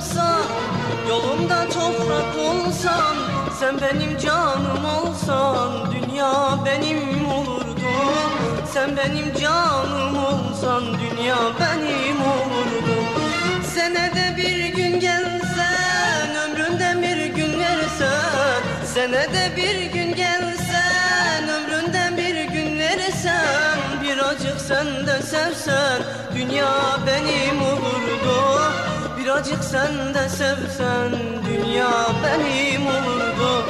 olsan Sen benim canım olsan Dünya benim olurdu. Sen benim canım olsan Dünya benim olurdu. Senede bir gün gelsen Ömründen bir gün versen Senede bir gün gelsen Ömründen bir gün versen Birazcık sen de sevsen Dünya benim olurdu Birazcık sen de sevsen Dünya benim olurdu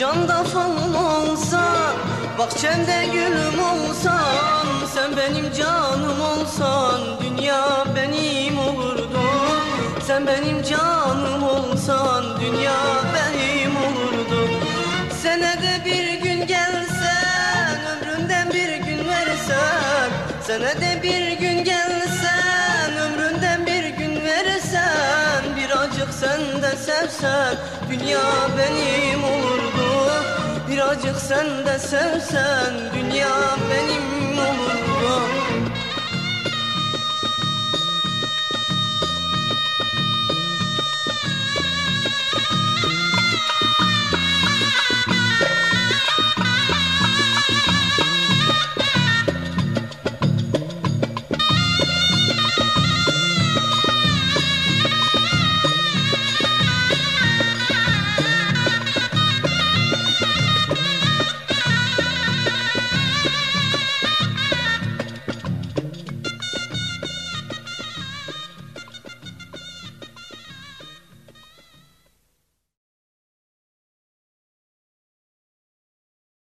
Fincanda falım olsan Bahçemde gülüm olsan Sen benim canım olsan Dünya benim olurdu. Sen benim canım olsan Dünya benim olurdu. Senede bir gün gelsen Ömründen bir gün versen Senede bir gün gelsen Ömründen bir gün versen Birazcık sen de sevsen Dünya benim olurdu Acık sen de sevsen dünya benim olur.